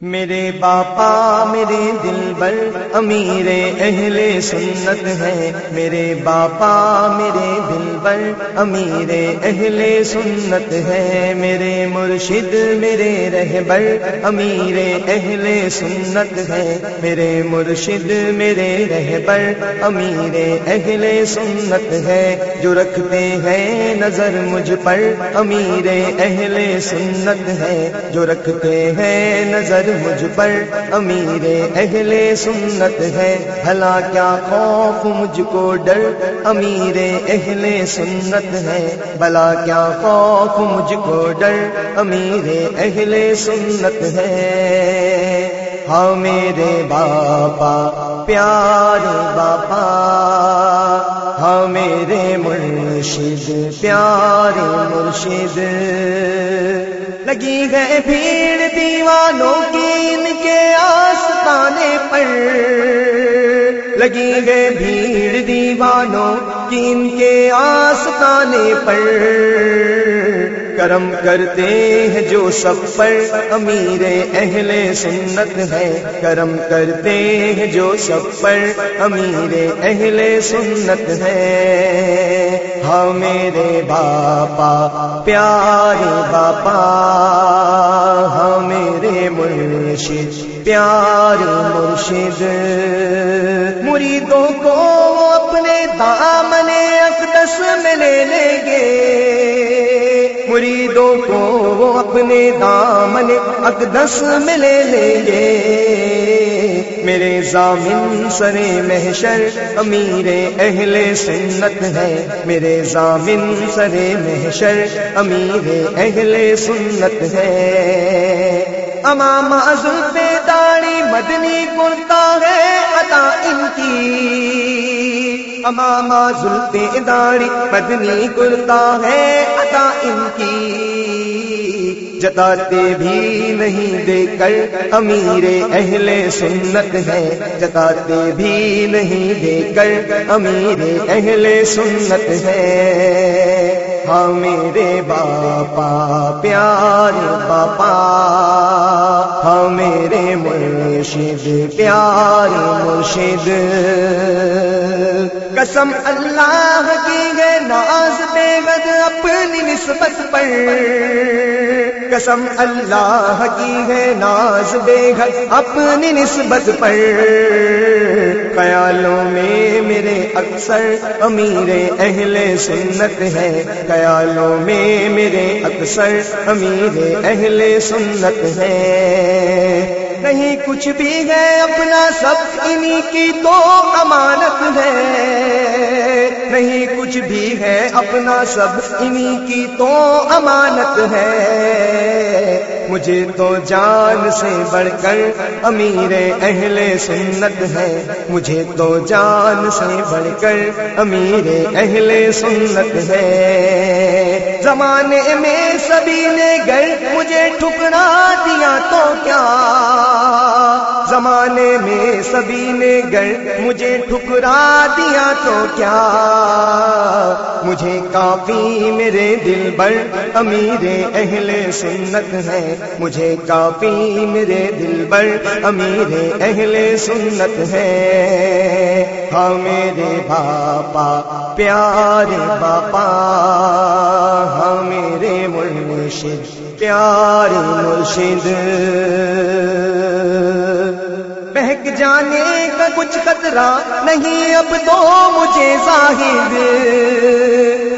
میرے باپا، میرے دل بر امیر اہل سنت ہے میرے باپا، میرے دل بر امیر اہل سنت ہے میرے مرشد، میرے رہبر، امیر اہل سنت ہے میرے مرشد، میرے رہبر، امیر اہل سنت ہے جو رکھتے ہیں نظر مجھ پر، امیر اہل سنت ہے جو رکھتے ہیں نظر مجھ پر، امیر اہل سنت ہے۔ بھلا کیا خوف مجھ کو ڈر، امیر اہل سنت ہے۔ بلا کیا خوف مجھ کو ڈر، امیر اہل سنت ہے۔ ہاں میرے باپا، پیارے باپا۔ ہاں میرے مرشد، پیارے مرشد۔ لگی گئے بھیڑ دیوانوں کی دروازے پر لگی گئے بھیڑ دیوانوں کی ان کے آسانے پر کرم کرتے ہیں جو سب پر امیر اہل سنت ہے۔ کرم کرتے ہیں جو سب پر امیر اہل سنت ہے۔ ہاں میرے باپا، پیارے باپا ہاں میرے مرشد، پیارے مرشد۔ مریدوں کو اپنے دامن اقدس میں لے لیں گے۔ مریدوں کو وہ اپنے دامن اقدس میں لے لیں گے۔ میرے ضامن سر محشر امیر اہل سنت ہے میرے ضامن سر محشر امیر اہل سنت ہے امام عزت پہ داڑی مدنی کرتا ہے عطا ان کی۔ امام ازل داڑی مدنی کرتا ہے عطا ان کی۔ جتاتے بھی نہیں دے کر امیر اہل سنت ہے جتاتے بھی نہیں دے کر امیر اہل سنت ہے ہاں میرے باپا پیارے باپا۔ ہاں میرے مرشد پیارے مرشد۔ قسم اللہ کی ہے ناز بے گد اپنی نسبت پر۔ قسم اللہ کی ہے ناز بے گد اپنی نسبت پر۔ خیالوں میں اکثر امیر اہل سنت ہے خیالوں میں میرے اکثر امیر اہل سنت ہے نہیں کچھ بھی ہے، اپنا سب انہی کی تو امانت ہے۔ نہیں کچھ بھی ہے، اپنا سب انہی کی تو امانت ہے۔ مجھے تو جان سے بڑھ کر امیر اہل سنت ہے۔ مجھے تو جان سے بڑھ کر امیر اہل سنت ہے۔ زمانے میں سبھی نے گھر مجھے ٹھکرا دیا تو کیا زمانے میں سبھی نے گھر مجھے ٹھکرا دیا تو کیا؟ مجھے کافی میرے دل بر امیر اہل سنت ہے مجھے کافی میرے دل بر امیر اہل سنت ہے ہاں میرے باپا، پیارے باپا ہاں میرے مرشد، پیارے مرشد۔ جانے کا کچھ خطرہ نہیں، اب تو مجھے ظاہر۔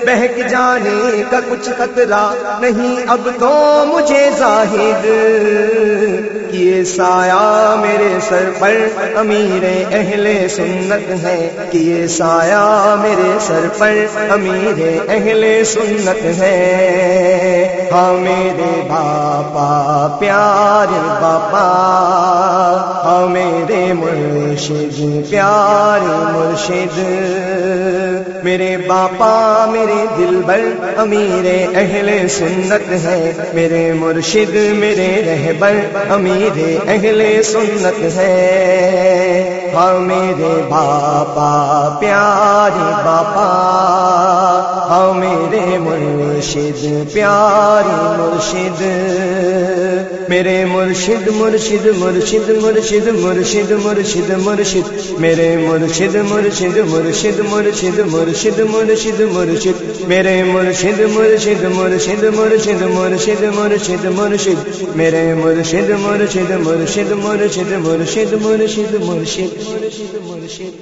بہک جانے کا کچھ خطرہ نہیں، اب تو مجھے ظاہر۔ کیے سایہ میرے سر پر امیر اہل سنت ہے۔ کیے سایہ میرے سر پر امیر اہل سنت ہے۔ ہاں میرے باپا، پیارے باپا مرشد پیارے مرشد، میرے باپا، میرے دل بر امیر اہل سنت ہے۔ میرے مرشد، میرے رہبر، امیر اہل سنت ہے۔ ہاں میرے باپا پیارے باپا۔ ہاں میرے مرشد پیاری مرشد۔ میرے مرشد مرشد مرشد مرشد مرشد مرشد مرشد میرے مرشد مرشد مرشد مرشد مرشد مرشد مرشد میرے مرشد مرشد مرشد مرشد مرشد مرشد مرشد میرے مرشد مرشد مرشد مرشد مرشد مرشد مرشد مرشد مرشد